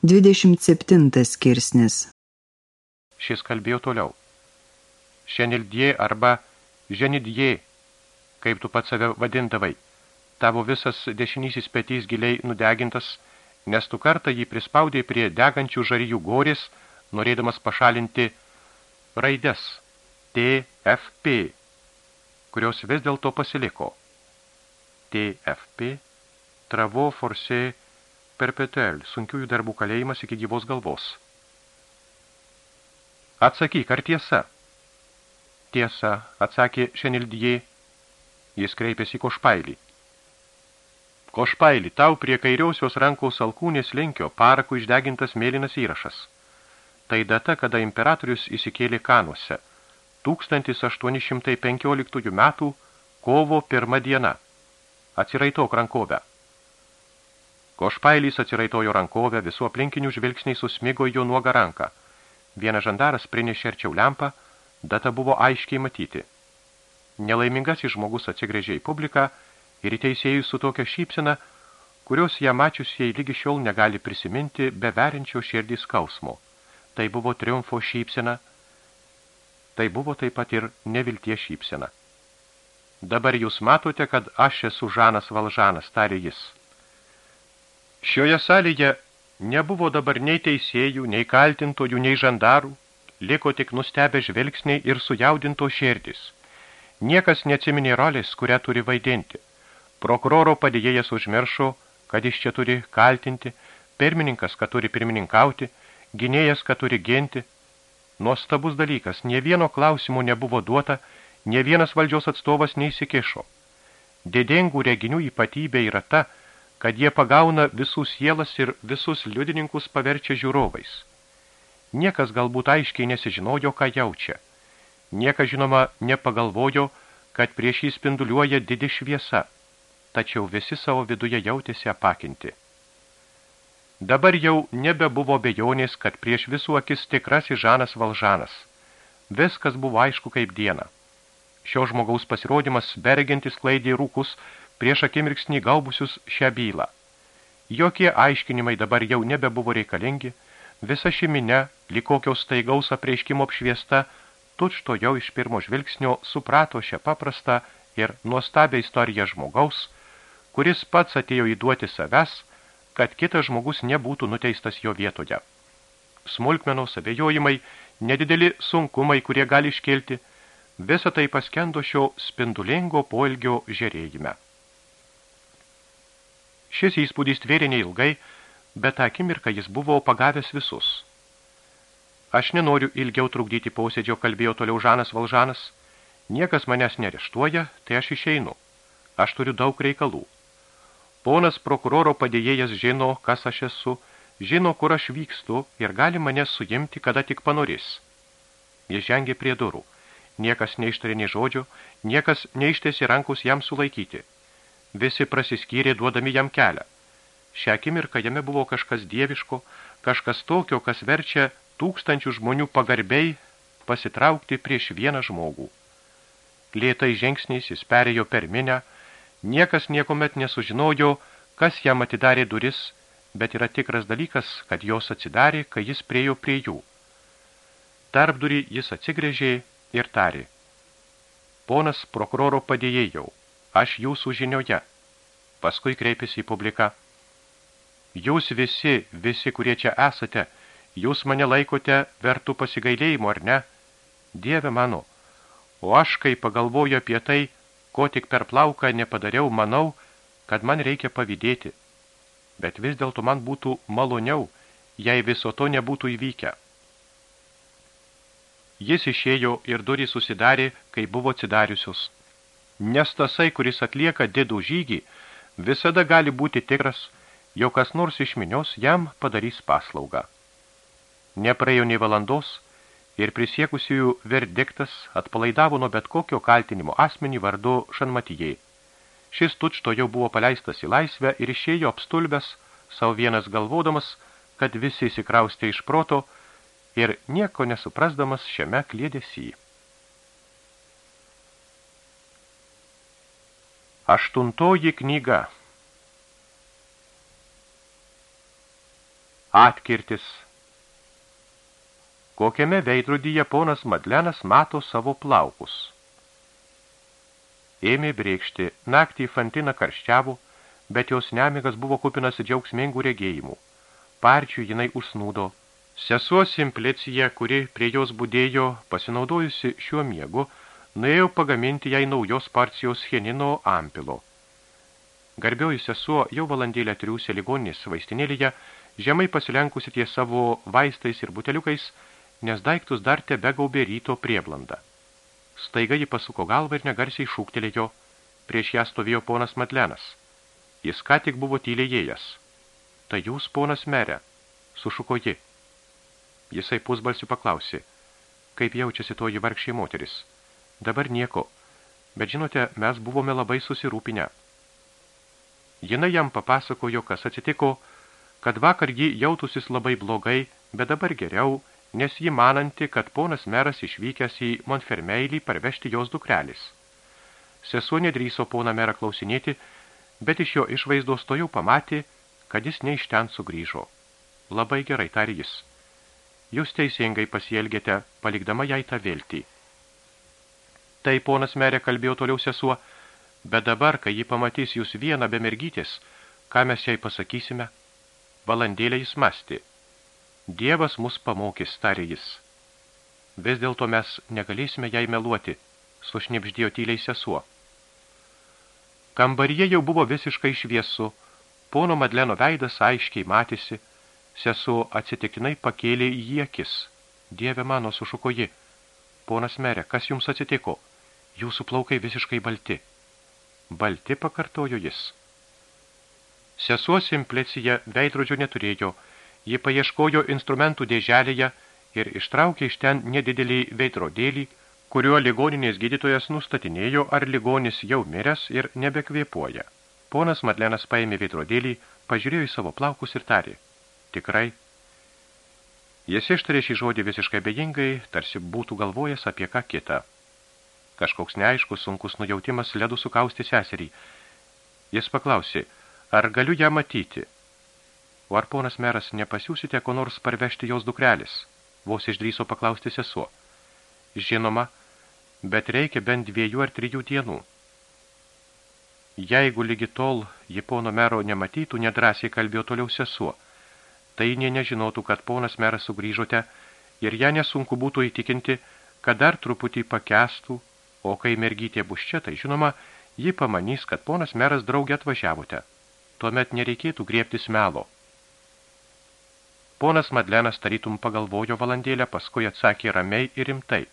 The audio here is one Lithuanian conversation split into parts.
27 skirsnis Šis kalbėjo toliau. Šenildie arba ženidie, kaip tu pats save vadindavai, tavo visas dešinysis petys giliai nudegintas, nes tu kartą jį prispaudė prie degančių žarijų gorės, norėdamas pašalinti raides TFP, kurios vis dėlto pasiliko. TFP, Travo Forse perpetuel, sunkiųjų darbų kalėjimas iki gyvos galvos. Atsakyk, ar tiesa? Tiesa, atsakė Šenildijė. Jis kreipėsi košpailį. Košpailį, tau prie kairiausios rankos alkūnės lenkio parakų išdegintas mėlynas įrašas. Tai data, kada imperatorius įsikėlė kanuose. 1815 metų kovo pirmą dieną. Atsiraitok rankovę. Košpailys atsiraitojo rankovę, visų aplinkinių žvilgsniai susmigo jo nuogą ranką. Vienas žandaras prinešė arčiau lempą, data buvo aiškiai matyti. Nelaimingasis žmogus atsigrėžė į publiką ir į teisėjų su tokia šypsena, kurios ją mačiusieji lygi šiol negali prisiminti be verinčio širdį skausmo. Tai buvo triumfo šypsena, tai buvo taip pat ir neviltie šypsena. Dabar jūs matote, kad aš esu Žanas Valžanas, tarė jis. Šioje salėje nebuvo dabar nei teisėjų, nei kaltintojų, nei žandarų, liko tik nustebę žvelgsniai ir sujaudinto širdis. Niekas neatsiminė rolės, kurią turi vaidinti. Prokuroro padėjėjas užmiršo, kad iš čia turi kaltinti, pirmininkas, kad turi pirmininkauti, gynėjas, kad turi ginti. Nuostabus dalykas, nie vieno klausimo nebuvo duota, nie vienas valdžios atstovas neįsikišo. Didingų reginių ypatybė yra ta, kad jie pagauna visų sielas ir visus liudininkus paverčia žiūrovais. Niekas galbūt aiškiai nesižinojo, ką jaučia. Niekas, žinoma, nepagalvojo, kad prieš jį spinduliuoja didi šviesa, tačiau visi savo viduje jautėsi apakinti. Dabar jau nebebuvo bejonės, kad prieš visų akis tikrasis Žanas Valžanas. Viskas buvo aišku kaip diena. Šio žmogaus pasirodymas bergintis klaidė rūkus prieš akimirksnį gaubusius šią bylą. Jokie aiškinimai dabar jau nebebuvo reikalingi, visa šiminė, likokiaus staigaus apreiškimo apšviesta, tučto jau iš pirmo žvilgsnio suprato šią paprastą ir nuostabią istoriją žmogaus, kuris pats atėjo įduoti savęs, kad kitas žmogus nebūtų nuteistas jo vietoje. Smulkmenos abejojimai, nedideli sunkumai, kurie gali iškelti, visą tai paskendo šio spindulingo poilgio žerėjime. Šis įspūdis tvėrė neilgai, bet akimirką jis buvo pagavęs visus. Aš nenoriu ilgiau trukdyti posėdžio, kalbėjo toliau Žanas Valžanas. Niekas manęs nereštuoja, tai aš išeinu. Aš turiu daug reikalų. Ponas prokuroro padėjėjas žino, kas aš esu, žino, kur aš vykstu ir gali mane suimti, kada tik panorės. Jis žengė prie durų. Niekas neištarė nei žodžio, niekas neištėsi rankus jam sulaikyti. Visi prasiskyrė duodami jam kelią. Šią akimirką jame buvo kažkas dieviško, kažkas tokio, kas verčia tūkstančių žmonių pagarbiai pasitraukti prieš vieną žmogų. Lėtai žingsniais jis perėjo per minę, niekas niekomet nesužinojo, kas jam atidarė duris, bet yra tikras dalykas, kad jos atsidarė, kai jis priejo prie jų. Tarp durį jis atsigrėžė ir tarė. Ponas prokuroro padėjėjau, aš jūsų žinioje. Paskui kreipėsi į publiką. Jūs visi, visi, kurie čia esate, jūs mane laikote vertų pasigailėjimo, ar ne? Dieve mano, o aš, kai pagalvoju apie tai, ko tik per plauką nepadariau, manau, kad man reikia pavydėti. Bet vis dėlto man būtų maloniau, jei viso to nebūtų įvykę. Jis išėjo ir durys susidarė, kai buvo atsidariusios nes tasai, kuris atlieka didų žygį, visada gali būti tikras, jo kas nors iš minios jam padarys paslaugą. Nepraėjo nei valandos ir prisiekusiųjų verdiktas atpalaidavo nuo bet kokio kaltinimo asmenį vardu Šanmatijai. Šis tučto jau buvo paleistas į laisvę ir išėjo apstulbęs, savo vienas galvodamas, kad visi įsikraustė iš proto ir nieko nesuprasdamas šiame klėdėsyje. Aštuntoji knyga Atkirtis. Kokiame veidrodyje ponas Madlenas mato savo plaukus. Ėmė brėkšti, naktį Fantina karščiavo, bet jos nemigas buvo kupinas džiaugsmingų regėjimų. Parčių jinai užsnūdo. Sesuo Simplicija, kuri prie jos būdėjo, pasinaudojusi šiuo miegu, nuėjo pagaminti jai naujos parcijos chenino ampilo. Garbioji sesuo jau valandėlę triūsė ligoninės vaistinėlėje, žemai pasilenkusi ties savo vaistais ir buteliukais, nes daiktus dar tebe gaubė ryto prieblandą. Staiga ji pasuko galvą ir negarsiai šūktelėjo. Prieš ją stovėjo ponas Madlenas. Jis ką tik buvo tylėjėjęs. Tai jūs, ponas merė, sušuko ji. Jisai pusbalsiu paklausė, kaip jaučiasi toji vargšiai moteris. Dabar nieko, bet žinote, mes buvome labai susirūpinę. Jina jam papasakojo, kas atsitiko, kad vakar ji jautusis labai blogai, bet dabar geriau nes ji mananti, kad ponas meras išvykęs į Monfermeilį parvežti jos dukrelis. Sesuo nedryso poną merą klausinėti, bet iš jo išvaizdos to jau pamatė, kad jis ne iš ten sugrįžo. Labai gerai, tarė jis. Jūs teisingai pasielgėte, palikdama jai tą viltį. Tai ponas merė kalbėjo toliau sesuo, bet dabar, kai ji pamatys jūs vieną be mergytės, ką mes jai pasakysime? Valandėlę jis mąstė. Dievas mus pamokys, tarė jis. Vis dėlto mes negalėsime jai meluoti, sušnipždėjo tyliai sesuo. Kambaryje jau buvo visiškai šviesu, pono Madleno veidas aiškiai matėsi, sesuo atsitiktinai pakėlė į akis. Dieve mano, sušuko ji. Ponas merė, kas jums atsitiko? Jūsų plaukai visiškai balti. Balti, pakartojo jis. Sesuo Simplicija veidrodžio neturėjo, Ji paieškojo instrumentų dėželėje ir ištraukė iš ten nedidelį veidrodėlį, kuriuo ligoninės gydytojas nustatinėjo, ar ligonis jau miręs ir nebekvėpuoja. Ponas Madlenas paėmė veidrodėlį, pažiūrėjo į savo plaukus ir tarė. Tikrai. Jis ištarė šį žodį visiškai bejingai, tarsi būtų galvojęs apie ką kitą. Kažkoks neaiškus, sunkus nujautimas ledų sukausti seserį. Jis paklausė, ar galiu ją matyti? O ar ponas meras nepasiūsite ko nors parvežti jos dukrelis? Vos išdryso paklausti sesuo. Žinoma, bet reikia bent dviejų ar trijų dienų. Jeigu lygi tol ji pono mero nematytų, nedrasiai kalbėjo toliau sesuo, tai nie nežinotų, kad ponas meras sugrįžote ir ją nesunku būtų įtikinti, kad dar truputį pakestų, o kai mergytė bus čia, tai žinoma, ji pamanys, kad ponas meras draugė atvažiavote. Tuomet nereikėtų griebtis melo. Ponas Madlenas tarytum pagalvojo valandėlę, paskui atsakė ramiai ir rimtai.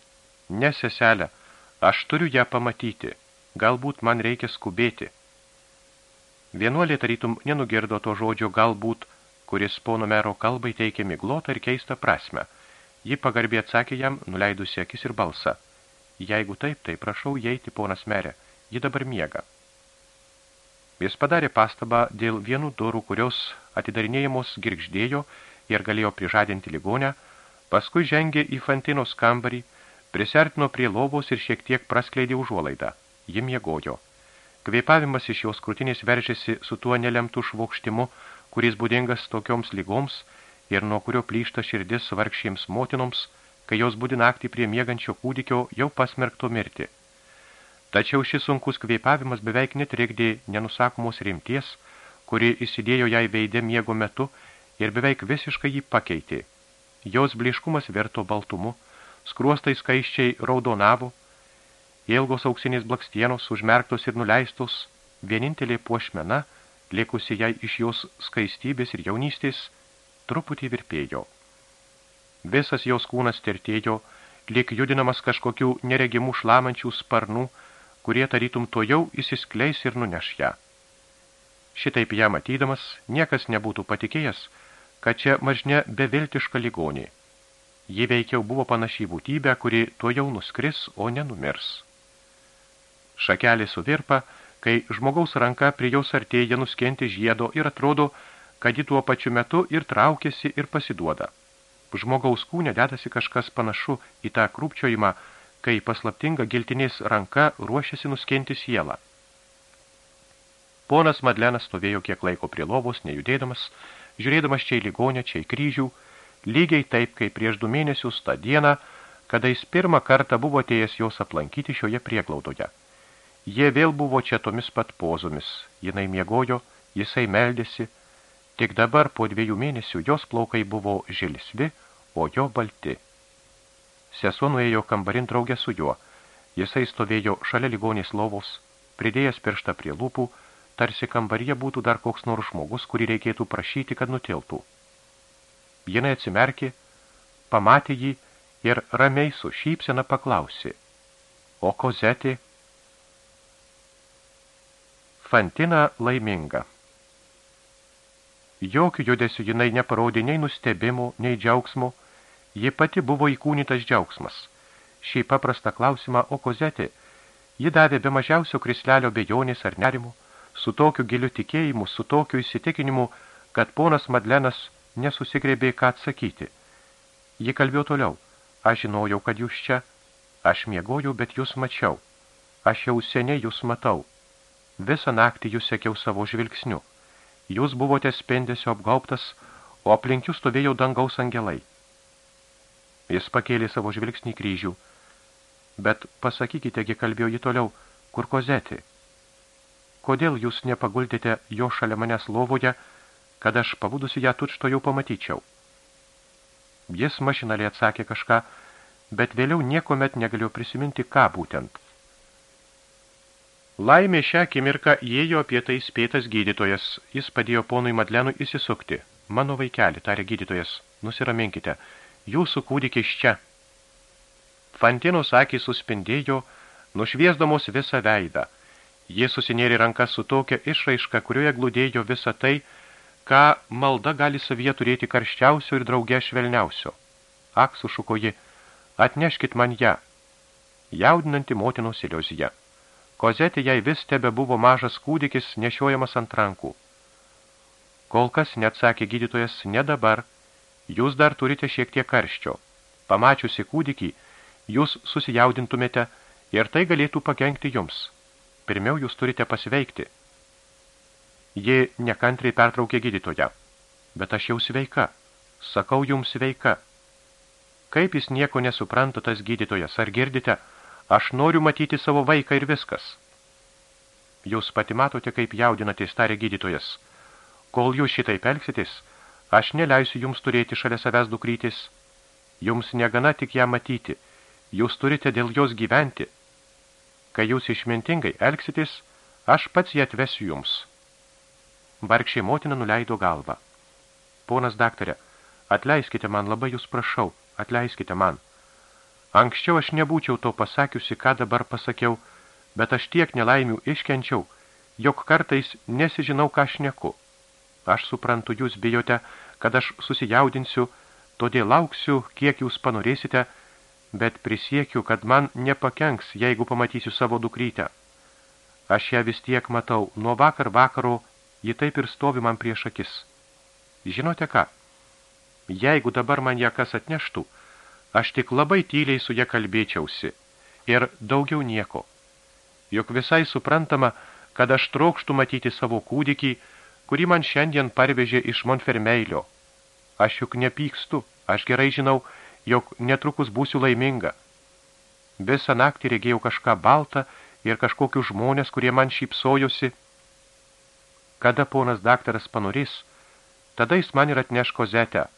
Ne, seselė, aš turiu ją pamatyti. Galbūt man reikia skubėti. Vienuolė tarytum nenugirdo to žodžio galbūt, kuris pono mero kalbai teikė miglotą ir keistą prasme. Ji pagarbiai atsakė jam, nuleidusi akis ir balsą. Jeigu taip, tai prašau įeiti, ponas merė. Ji dabar miega. Jis padarė pastabą dėl vienų durų, kurios atidarinėjamos girgždėjo ir galėjo prižadinti ligonę, paskui žengė į Fantinos kambarį, prisertino prie lovos ir šiek tiek praskleidė užuolaidą. Ji miegojo. Kvėpavimas iš jos krūtinės veržėsi su tuo nelemtų švokštimu, kuris būdingas tokioms lygoms ir nuo kurio plyšta širdis vargšiems motinoms, kai jos būdi naktį prie miegančio kūdikio jau pasmerkto mirti. Tačiau šis sunkus kvėpavimas beveik netrikdė nenusakomos rimties, kuri įsidėjo jai veidė miego metu ir beveik visiškai jį pakeitė. Jos bliškumas verto baltumu, skruostai skaiščiai raudonavo, ilgos auksinės blakstienos užmerktos ir nuleistos, vienintelė puošmena, likusi jai iš jos skaistybės ir jaunystės, truputį virpėjo. Visas jos kūnas tertėjo, lyg judinamas kažkokių neregimų šlamančių sparnų, kurie tarytum to jau įsiskleis ir nuneš ją. Šitaip ją matydamas, niekas nebūtų patikėjęs, kad čia mažne beviltiška ligonė. Ji veikiau buvo panašiai būtybė, kuri tuo jau nuskris, o nenumirs. Šakelė suvirpa, kai žmogaus ranka prie jos artėja nuskenti žiedo ir atrodo, kad ji tuo pačiu metu ir traukiasi ir pasiduoda. Žmogaus kūne dedasi kažkas panašu į tą krūpčiojimą, kai paslaptinga giltinės ranka ruošiasi nuskenti sielą. Ponas Madlenas stovėjo kiek laiko prie lovos, nejudėdamas, žiūrėdamas čia į ligonę, čia į kryžių, lygiai taip, kaip prieš du mėnesius tą dieną, kada jis pirmą kartą buvo atėjęs jos aplankyti šioje prieglaudoje. Jie vėl buvo čia tomis pat pozomis, jinai miegojo, jisai meldėsi, tik dabar po dviejų mėnesių jos plaukai buvo žilsvi, o jo balti. Sesuo nuėjo kambarin draugę su juo, jisai stovėjo šalia ligonės lovos, pridėjęs pirštą prie lūpų, tarsi kambaryje būtų dar koks nors žmogus, kurį reikėtų prašyti, kad nutiltų. Jinai atsimerkė, pamatė jį ir ramiai su šypsena paklausė. O kozetė? Fantina laiminga. Jokių judesių jinai neparodė nei nustebimo, nei džiaugsmo, ji pati buvo įkūnytas džiaugsmas. Šį paprastą klausimą, o kozetė, ji davė be mažiausio krislelio bejonės ar nerimo, su tokiu giliu tikėjimu, su tokiu įsitikinimu, kad ponas Madlenas nesusigrėbė ką atsakyti. Ji kalbėjo toliau. Aš žinojau, kad jūs čia. Aš miegojau, bet jūs mačiau. Aš jau seniai jūs matau. Visą naktį jūs sekiau savo žvilgsniu. Jūs buvote spendėsio apgauptas, o aplink jūs stovėjo dangaus angelai. Jis pakėlė savo žvilgsnį kryžių. Bet pasakykite, gi kalbėjo jį toliau, kur kozetė? Kodėl jūs nepaguldėte jo šalia manęs lovoje, kad aš pabudusi ją tučto jau pamatyčiau. Jis mašinaliai atsakė kažką, bet vėliau niekomet negalėjo prisiminti, ką būtent. Laimė šią akimirką įėjo apie tai spėtas gydytojas. Jis padėjo ponui Madlenui įsisukti. Mano vaikeli, tarė gydytojas, nusiraminkite, jūsų kūdikis čia. Fantinos akys suspindėjo, nušviesdamos visą veidą. Jis susinėrė rankas su tokia išraiška, kurioje glūdėjo visa tai, ką malda gali savyje turėti karščiausio ir drauge švelniausio. Ak, sušuko ji, atneškit man ją. Jaudinanti motinos iliuzija. Kozetė jai vis tebe buvo mažas kūdikis nešiojamas ant rankų. Kol kas neatsakė gydytojas, ne dabar. Jūs dar turite šiek tiek karščio. Pamačiusi kūdikį, jūs susijaudintumėte ir tai galėtų pakenkti jums. Pirmiau jūs turite pasveikti. Ji nekantriai pertraukė gydytoją. Bet aš jau sveika. Sakau jums sveika. Kaip jis nieko nesupranta tas gydytojas, ar girdite? Aš noriu matyti savo vaiką ir viskas. Jūs pati matote, kaip jaudinatės, tarė gydytojas. Kol jūs šitaip elgsitės, aš neleisiu jums turėti šalia savęs dukrytis. Jums negana tik ją matyti. Jūs turite dėl jos gyventi. Kai jūs išmintingai elgsitės, aš pats ją atvesiu jums. Vargšiai motina nuleido galvą. Ponas daktarė, atleiskite man, labai jūs prašau, atleiskite man. Anksčiau aš nebūčiau to pasakiusi, ką dabar pasakiau, bet aš tiek nelaimių iškenčiau, jog kartais nesižinau, ką šneku. Aš suprantu, jūs bijote, kad aš susijaudinsiu, todėl lauksiu, kiek jūs panorėsite, bet prisiekiu, kad man nepakenks, jeigu pamatysiu savo dukrytę. Aš ją vis tiek matau, nuo vakar vakaro ji taip ir stovi man prieš akis. Žinote ką? Jeigu dabar man ją kas atneštų, aš tik labai tyliai su ją kalbėčiausi ir daugiau nieko. Juk visai suprantama, kad aš trokštų matyti savo kūdikį, kurį man šiandien parvežė iš Monfermeilio. Aš juk nepykstu, aš gerai žinau, jog netrukus būsiu laiminga. Visą naktį regėjau kažką baltą ir kažkokius žmonės, kurie man šypsojosi, Kada ponas daktaras panorys, tada jis man ir atneš kozetę.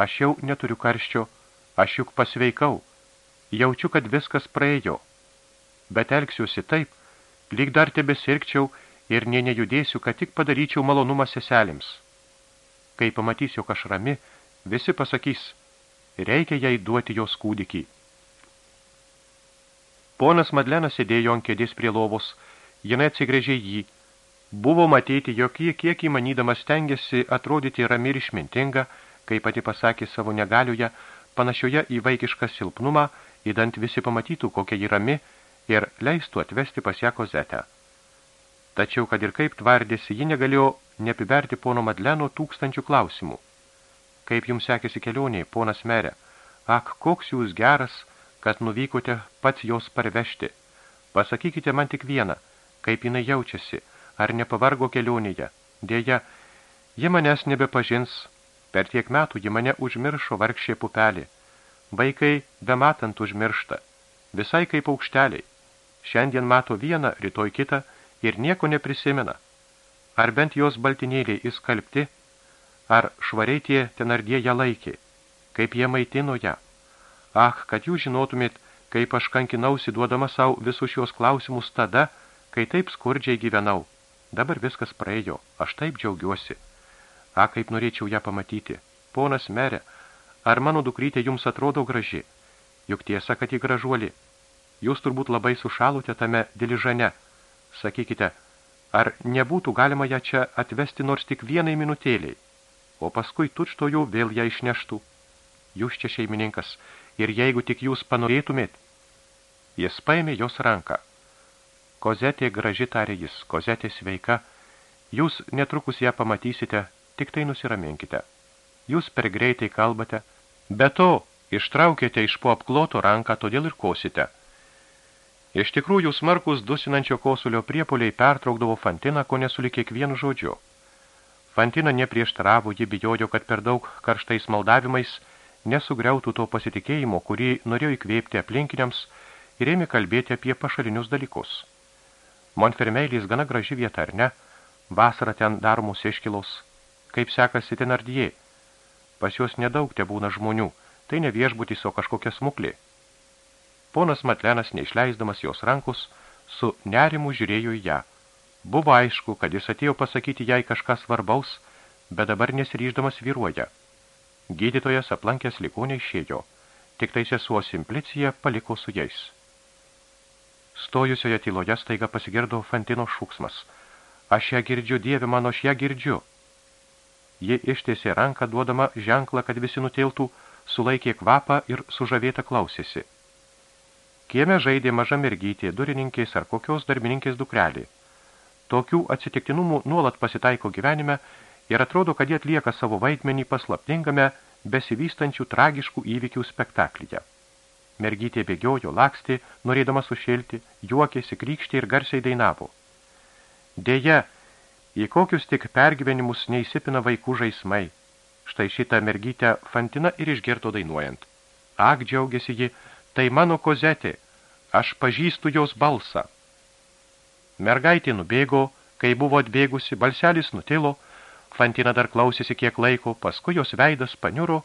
Aš jau neturiu karščio, aš juk pasveikau. Jaučiu, kad viskas praėjo. Bet elgsiuosi taip, lyg dar tebesirgčiau ir nė nejudėsiu, kad tik padaryčiau malonumą seselėms. Kai pamatysiu, jog aš rami, visi pasakys, reikia jai duoti jos kūdikį. Ponas Madlenas sėdėjo ant kėdės prie lovos, jinai atsigrėžė jį, Buvo matyti, jog jie kiek įmanydamas stengiasi atrodyti rami ir išmintinga, kaip pati pasakė savo negaliuje, panašioje į vaikišką silpnumą, įdant visi pamatytų, kokia ji rami ir leistų atvesti pas ją kozetę. Tačiau, kad ir kaip tvardėsi, ji negalėjo nepiberti pono Madleno tūkstančių klausimų. Kaip jums sekėsi kelionė, ponas merė? Ak, koks jūs geras, kad nuvykote pats jos parvežti. Pasakykite man tik vieną, kaip jinai jaučiasi – ar nepavargo kelionėje. Dėja, Ji manęs nebepažins, per tiek metų ji mane užmiršo vargšė pupelė. Vaikai bematant užmiršta, visai kaip aukšteliai. Šiandien mato vieną, rytoj kitą ir nieko neprisimena. Ar bent jos baltinėliai įskalbti, ar švariai tie tenardie ją laikė, kaip jie maitino ją. Ach, kad jūs žinotumėt, kaip aš kankinausi duodama savo visus šios klausimus tada, kai taip skurdžiai gyvenau. Dabar viskas praėjo, aš taip džiaugiuosi. A, kaip norėčiau ją pamatyti. Ponas merė, ar mano dukrytė jums atrodo graži? Juk tiesa, kad ji gražuoli. Jūs turbūt labai sušalote tame diližane. Sakykite, ar nebūtų galima ją čia atvesti nors tik vienai minutėliai, o paskui tučtojų vėl ją išneštų. Jūs čia šeimininkas, ir jeigu tik jūs panorėtumėt, jis paėmė jos ranką. Kozetė graži tarė jis, kozetė sveika, jūs netrukus ją pamatysite, tik tai nusiraminkite. Jūs per greitai kalbate, be to ištraukėte iš po apkloto ranką, todėl ir kosite. Iš tikrųjų, smarkus dusinančio kosulio priepoliai pertraukdavo Fantiną, ko nesuli kiekvienu žodžiu. Fantina neprieštaravo, ji bijojo, kad per daug karštais maldavimais nesugriautų to pasitikėjimo, kurį norėjo įkvėpti aplinkiniams ir ėmė kalbėti apie pašalinius dalykus. Monfermeilis gana graži vieta, ar ne? Vasara ten daromos iškilos. Kaip sekasi tenardie? Pas juos nedaug te būna žmonių. Tai ne viešbutis, o kažkokia smuklė. Ponas Matlenas, neišleisdamas jos rankus, su nerimu žiūrėjo į ją. Buvo aišku, kad jis atėjo pasakyti jai kažką svarbaus, bet dabar nesiryždamas vyruoja. Gydytojas aplankęs ligonę išėjo, tik tai sesuo Simplicija paliko su jais. Stojusioje tyloje staiga pasigirdo Fantino šūksmas. Aš ją girdžiu, dieve mano, aš ją girdžiu. Ji ištiesė ranką, duodama ženklą, kad visi nutiltų, sulaikė kvapą ir sužavėta klausėsi. Kieme žaidė maža mergytė, durininkės ar kokios darbininkės dukrelė. Tokių atsitiktinumų nuolat pasitaiko gyvenime ir atrodo, kad jie atlieka savo vaidmenį paslaptingame, besivystančių tragiškų įvykių spektaklyje. Mergytė bėgiojo, lakstė, norėdama sušilti, juokėsi, krykštė ir garsiai dainavo. Deja, į kokius tik pergyvenimus neįsipina vaikų žaismai. Štai šitą mergytę Fantina ir išgirto dainuojant. Ak, džiaugiasi ji, tai mano kozetė, aš pažįstu jos balsą. Mergaitė nubėgo, kai buvo atbėgusi, balselis nutilo, Fantina dar klausėsi kiek laiko, paskui jos veidas paniuro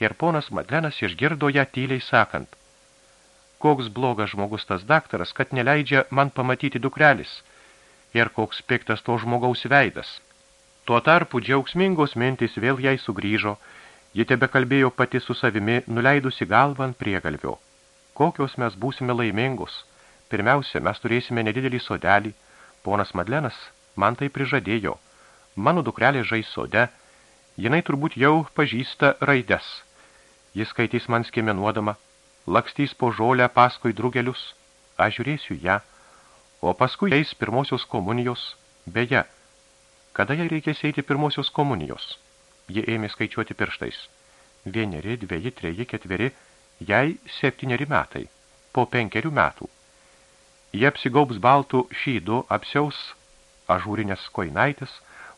ir ponas Madlenas išgirdo ją tyliai sakant. Koks blogas žmogus tas daktaras, kad neleidžia man pamatyti dukrelis ir koks piktas to žmogaus veidas. Tuo tarpu džiaugsmingos mintys vėl jai sugrįžo, ji tebe kalbėjo pati su savimi, nuleidusi galvą ant priegalvio. Kokios mes būsime laimingos? Pirmiausia, mes turėsime nedidelį sodelį. Ponas Madlenas man tai prižadėjo – Mano dukrelė žais sode, jinai turbūt jau pažįsta raides. Jis skaitys man skiemenuodama, lakstys po žolę paskui drugelius, aš žiūrėsiu ją, o paskui eis pirmosios komunijos, beje, kada jai reikės eiti pirmosios komunijos. Ji ėmė skaičiuoti pirštais. Vieneri, dveji, treji, ketveri, jai septyneri metai, po penkerių metų. Jie apsigaubs baltų šydų, apsiaus ažūrinės koinaitės,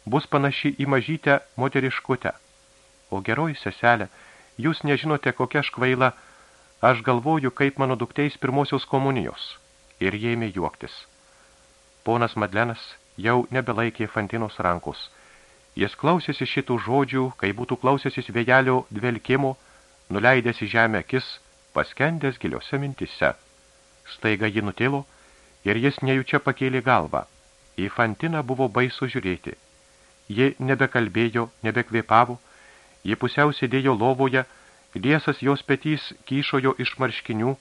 bus panaši į mažytę moteriškutę. O geroji seselė, jūs nežinote, kokia aš kvaila, aš galvoju, kaip mano dukteis pirmosios komunijos. Ir jie ėmė juoktis. Ponas Madlenas jau nebelaikė Fantinos rankos. Jis klausėsi šitų žodžių, kai būtų klausėsis vėjelio dvelkimo, nuleidęs į žemę akis, paskendęs giliose mintise. Staiga ji nutilo ir jis nejučia pakėlė galvą. Į Fantiną buvo baisu žiūrėti. Ji nebekalbėjo, nebekvėpavo, ji pusiau sėdėjo lovoje, liesas jos petys kyšojo iš marškinių,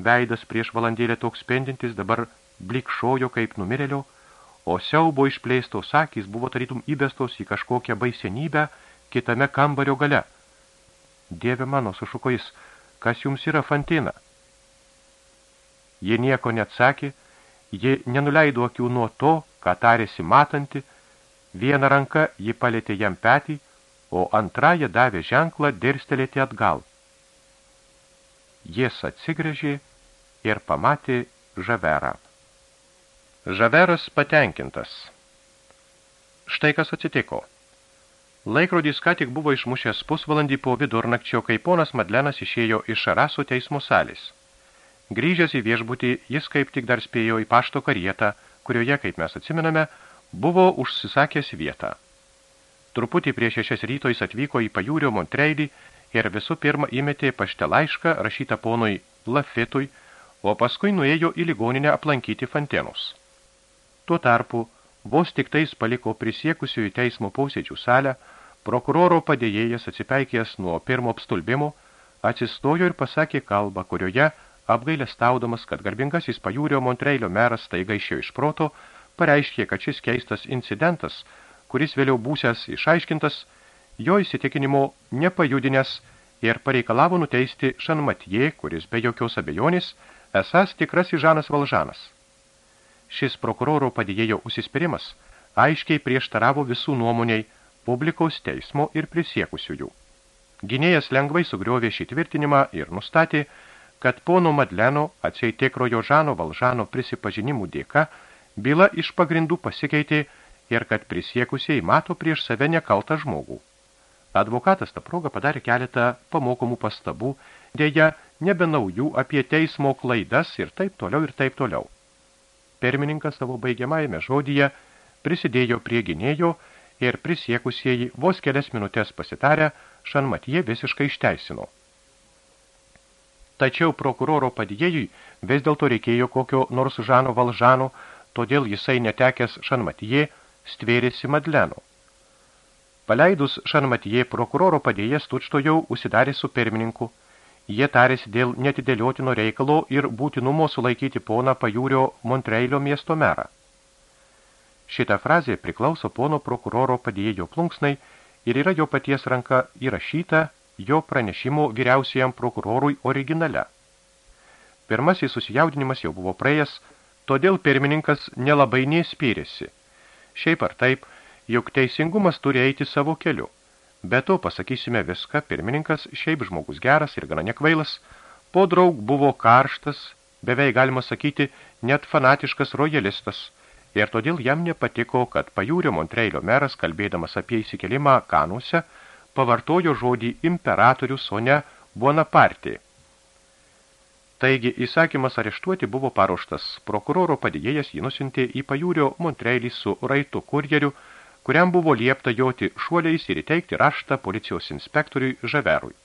veidas prieš valandėlę toks spendintis dabar blikšojo kaip numirėlio, o siaubo išplėstos akys buvo tarytum įbestos į kažkokią baisenybę kitame kambario gale. Dieve mano, sušuko jis, kas jums yra Fantina? Ji nieko neatsakė, ji nenuleido akių nuo to, ką tarėsi matanti, Vieną ranką ji palėtė jam petį, o antrąją davė ženklą dirstelėti atgal. Jis atsigrėžė ir pamatė žaverą. Žaveras patenkintas. Štai kas atsitiko. Laikrodis ką tik buvo išmušęs pusvalandį po vidurnakčio, kai ponas Madlenas išėjo iš Šaraso teismo salės. Grįžęs į viešbutį, jis kaip tik dar spėjo į pašto karietą, kurioje, kaip mes atsiminame, buvo užsisakęs vietą. Truputį prieš šešias ryto jis atvyko į pajūrio Montreilį ir visų pirma įmetė pašte laišką rašytą ponui Lafitui, o paskui nuėjo į ligoninę aplankyti Fantenus. Tuo tarpu, vos tik tais paliko prisiekusiųjų teismo posėdžių salę, prokuroro padėjėjas atsipeikęs nuo pirmo apstulbimo, atsistojo ir pasakė kalbą, kurioje, apgailestaudamas, kad garbingasis pajūrio Montreilio meras staiga išėjo iš proto, pareiškė, kad šis keistas incidentas, kuris vėliau būsęs išaiškintas, jo įsitikinimo nepajudinęs ir pareikalavo nuteisti Šanmatie, kuris be jokios abejonės esas tikrasis Žanas Valžanas. Šis prokuroro padėjėjo užsispirimas aiškiai prieštaravo visų nuomoniai publikaus teismo ir prisiekusiųjų. Gynėjas lengvai sugriovė šį tvirtinimą ir nustatė, kad pono Madleno atsiai tikrojo Žano Valžano prisipažinimų dėka byla iš pagrindų pasikeitė ir kad prisiekusieji mato prieš save nekaltą žmogų. Advokatas tą progą padarė keletą pamokomų pastabų, dėja nebe naujų apie teismo klaidas ir taip toliau ir taip toliau. Pirmininkas savo baigiamajame žodyje prisidėjo prie gynėjo ir prisiekusieji vos kelias minutės pasitarę, šanmatyje visiškai išteisino. Tačiau prokuroro padėjėjui vis dėlto reikėjo kokio nors Žano Valžano, todėl jisai netekęs šanmatyje stvėrėsi Madleno. Paleidus Šanmatijai prokuroro padėjęs tučto jau užsidarė su pirmininku. Jie tarėsi dėl netidėliotino reikalo ir būtinumo sulaikyti poną pajūrio Montreilio miesto merą. Šita frazė priklauso pono prokuroro padėjėjo plunksnai ir yra jo paties ranka įrašyta jo pranešimo vyriausiajam prokurorui originale. Pirmasis susijaudinimas jau buvo praėjęs, todėl pirmininkas nelabai nespyrėsi. Šiaip ar taip, juk teisingumas turi eiti savo keliu. Be to, pasakysime viską, pirmininkas, šiaip žmogus geras ir gana nekvailas, po draug buvo karštas, beveik galima sakyti, net fanatiškas rojalistas, ir todėl jam nepatiko, kad pajūrio Montreilio meras, kalbėdamas apie įsikelimą kanuose, pavartojo žodį imperatorius, o ne Bonaparte. Taigi įsakymas areštuoti buvo paruoštas, prokuroro padėjėjas jį nusintė į pajūrio Montreilį su raitu kurjeriu, kuriam buvo liepta joti šuoliais ir įteikti raštą policijos inspektoriui Žaverui.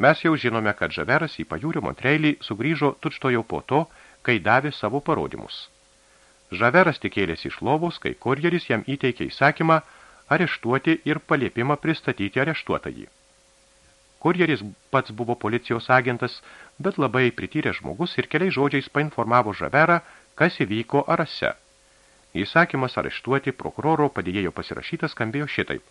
Mes jau žinome, kad Žaveras į pajūrio Montreilį sugrįžo tučto jau po to, kai davė savo parodymus. Žaveras tikėlėsi iš lovos, kai kurjeris jam įteikė įsakymą areštuoti ir paliepimą pristatyti areštuotąjį. Kurjeris pats buvo policijos agentas, bet labai prityrė žmogus ir keliais žodžiais painformavo Žaverą, kas įvyko arase. Įsakymas areštuoti prokuroro padėjėjo pasirašytas skambėjo šitaip.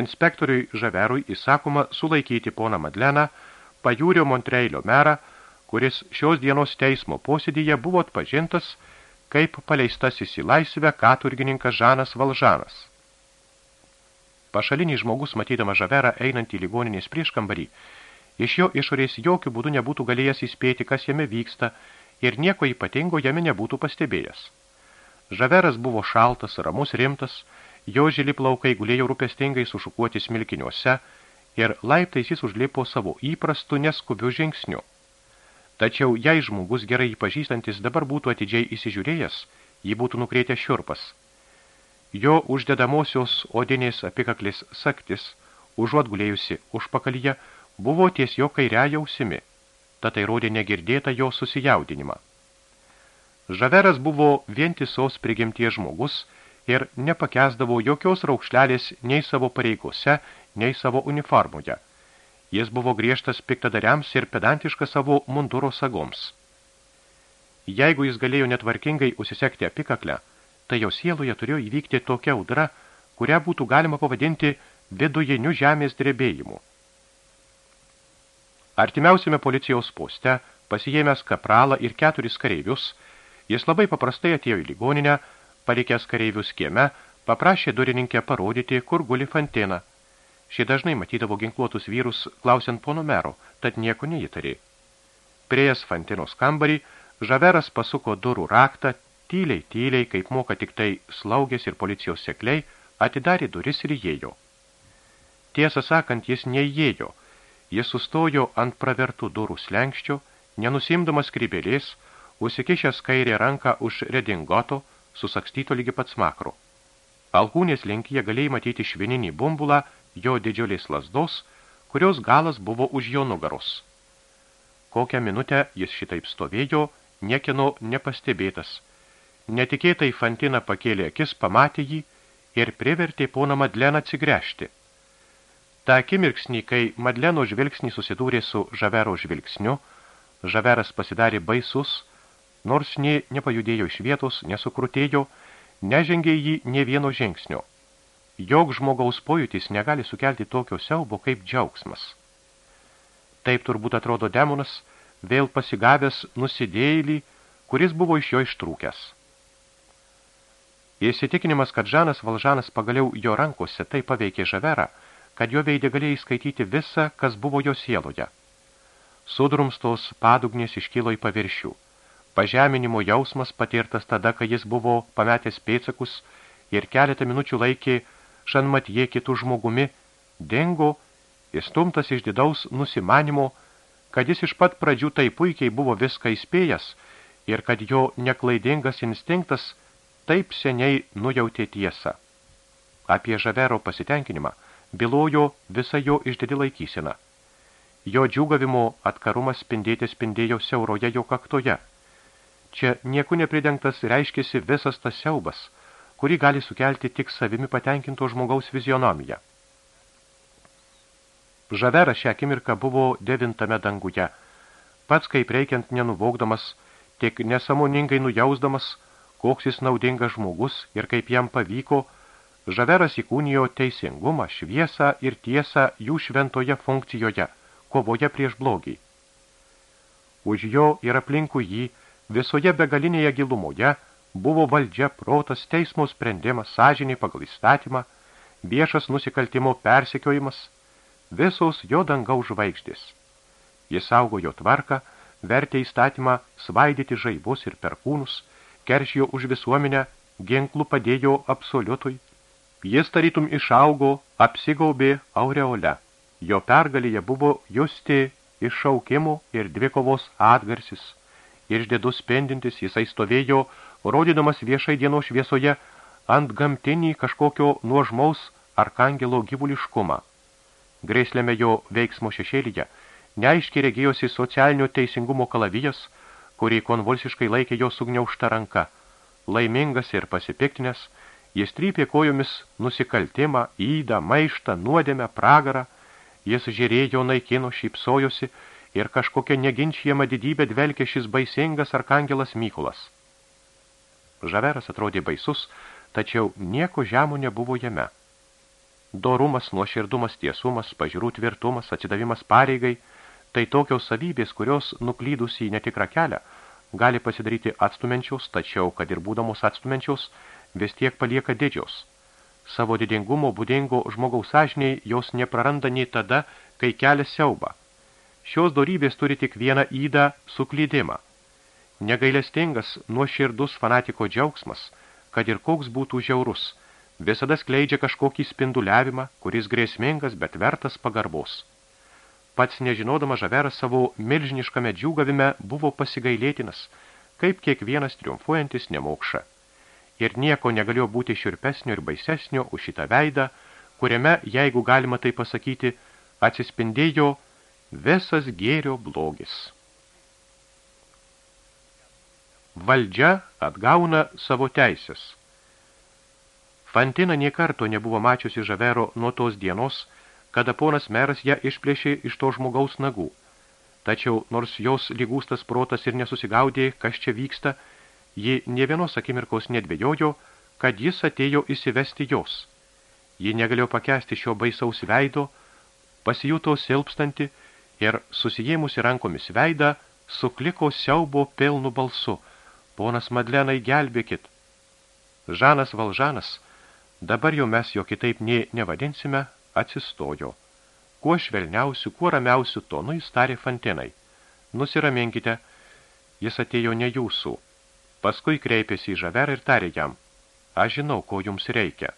Inspektoriui Žaverui įsakoma sulaikyti poną Madleną, pajūrio Montreilio merą, kuris šios dienos teismo posėdyje buvo atpažintas kaip paleistasis į laisvę katurgininkas Žanas Valžanas. Pašalinis žmogus, matydama Žaverą einant į ligoninės prieškambarį, iš jo išorės jokių būdų nebūtų galėjęs įspėti, kas jame vyksta, ir nieko ypatingo jame nebūtų pastebėjęs. Žaveras buvo šaltas, ramus, rimtas, jo žili plaukai gulėjo rūpestingai sušukuoti smilkiniuose ir laiptais jis užlipo savo įprastų neskubių žingsnių. Tačiau jei žmogus gerai pažįstantis dabar būtų atidžiai įsižiūrėjęs, jį būtų nukrėtę šiurpas. Jo uždedamosios odinės apikaklis saktis, užuot gulėjusi užpakalyje, buvo ties jo kairiaja ausimi, tad tai rodė negirdėtą jo susijaudinimą. Žaveras buvo vientisos prigimties žmogus ir nepakesdavo jokios raukšlelės nei savo pareigose, nei savo uniformoje. Jis buvo griežtas piktadariams ir pedantiškas savo munduro sagoms. Jeigu jis galėjo netvarkingai užsisekti apikaklę, tai jo sieloje turėjo įvykti tokia audra, kurią būtų galima pavadinti vidujiniu žemės drebėjimu. Artimiausiame policijos poste, pasijėmęs kapralą ir keturis kareivius, Jis labai paprastai atėjo į ligoninę, palikęs kareivius kieme, paprašė durininkę parodyti, kur guli Fantina. Šie dažnai matydavo ginkluotus vyrus, klausiant pono mero, tad nieko neįtarė. Priejas Fantinos kambarį, Žaveras pasuko durų raktą, tyliai, tyliai, kaip moka tik tai slaugės ir policijos sekliai, atidarė duris ir įėjo. Tiesą sakant, jis neįėjo. Jis sustojo ant pravertų durų slenkščio, nenusimdamas krybelės, užsikišęs kairę ranką už redingoto, susakstyto lygi pats makro. Alkūnės lenkyje galėjai matyti švininį bumbulą jo didžiulės lasdos, kurios galas buvo už jo nugaros. Kokią minutę jis šitaip stovėjo, niekino nepastebėtas. Netikėtai Fantina pakėlė akis, pamatė jį ir privertė poną Madleną atsigręžti. Ta akimirksnį, kai Madleno žvilgsnį susidūrė su Žavero žvilgsniu, Žaveras pasidarė baisus, nors nė nepajudėjo iš vietos, nesukrutėjo, nežengė jį ne vieno žingsnio. Jog žmogaus pojūtis negali sukelti tokio siaubo kaip džiaugsmas. Taip turbūt atrodo demonas, vėl pasigavęs nusidėjėlį, kuris buvo iš jo ištrūkęs. Įsitikinimas, kad Žanas Valžanas pagaliau jo rankose taip paveikė žaverą, kad jo veidė galėjai skaityti visą, kas buvo jo sieloje. Sudrumstos padugnės iškilo į paviršių. Pažeminimo jausmas patirtas tada, kai jis buvo pametęs pėtsakus ir keletą minučių laikė šanmatie kitų žmogumi, dengo, įstumtas iš didaus nusimanimo, kad jis iš pat pradžių tai puikiai buvo viską įspėjęs ir kad jo neklaidingas instinktas taip seniai nujautė tiesą. Apie žavero pasitenkinimą – bilojo visa jo išdidi laikysena. Jo džiūgavimo atkarumas spindėti spindėjo siauroje jo kaktoje. Čia nieku nepridengtas reiškėsi visas tas siaubas, kurį gali sukelti tik savimi patenkinto žmogaus vizionomija. Žaveras šią akimirką buvo devintame danguje, pats kaip reikiant nenuvokdamas, tik nesamoningai nujausdamas, koks jis naudingas žmogus ir kaip jam pavyko – Žaveras įkūnijo teisingumą, šviesą ir tiesą jų šventoje funkcijoje, kovoje prieš blogį. Už jo ir aplinkų jį visoje begalinėje gilumoje buvo valdžia, protas, teismo sprendimas, sąžiniai pagal įstatymą, viešas nusikaltimo persekiojimas, visos jo dangaus žvaigždės. Jis saugojo tvarką, vertė įstatymą svaidyti žaibus ir perkūnus, keršijo už visuomenę, ginklų padėjo absoliutui, Jis tarytum išaugo, apsigaubė aureole. Jo pergalėje buvo justi iššaukimų ir dvikovos atgarsis. Išdėdus spendintis jisai stovėjo, rodydamas viešai dienos šviesoje ant gamtinį kažkokio nuožmaus arkangelo gyvuliškumą. Grėslėme jo veiksmo šešėlyje neaiškiai regėjosi socialinio teisingumo kalavijas, kurį konvulsiškai laikė jo sugniaušta ranka. Laimingas ir pasipiktinės, Jis trypė kojomis nusikaltimą, įdą, maištą, nuodėmę, pragarą. Jis žiūrėjo, naikino, šypsojosi ir kažkokia neginčiama didybė dvelkė šis baisingas arkangelas Mykolas. Žaveras atrodė baisus, tačiau nieko žemo nebuvo jame. Dorumas, nuoširdumas, tiesumas, pažiūrų tvirtumas, atsidavimas pareigai – tai tokios savybės, kurios nuklydus į netikrą kelią, gali pasidaryti atstumenčiaus, tačiau, kad ir būdamos atstumenčiaus, vis tiek palieka didžios. Savo didingumo būdingo žmogaus sąžiniai jos nepraranda nei tada, kai kelia siaubą. Šios dorybės turi tik vieną įdą suklydimą. Negailestingas, nuoširdus fanatiko džiaugsmas, kad ir koks būtų žiaurus, visada skleidžia kažkokį spinduliavimą, kuris grėsmingas, bet vertas pagarbos. Pats nežinodama žaveras savo milžiniškame džiūgavime buvo pasigailėtinas, kaip kiekvienas triumfuojantis nemokša ir nieko negalėjo būti širpesnio ir baisesnio už šitą veidą, kuriame, jeigu galima tai pasakyti, atsispindėjo visas gėrio blogis. Valdžia atgauna savo teisės. Fantina niekarto nebuvo mačiusi žavero nuo tos dienos, kada ponas meras ją išplėšė iš to žmogaus nagų. Tačiau, nors jos lygūstas protas ir nesusigaudė, kas čia vyksta, Ji ne vienos akimirkos nedvėjojo, kad jis atėjo įsivesti jos. Ji negalėjo pakesti šio baisaus veido, pasijuto silpstanti ir susijėmusi rankomis veidą, sukliko siaubo pilnu balsu. Ponas Madlenai, gelbėkit. Žanas Valžanas, dabar jau mes jo kitaip nė nevadinsime, atsistojo. Kuo švelniausių, kuo ramiausių tonų jis tarė Fantinai. Nusiraminkite, jis atėjo ne jūsų. Paskui kreipėsi į žaverą ir tarė jam, aš žinau, ko jums reikia.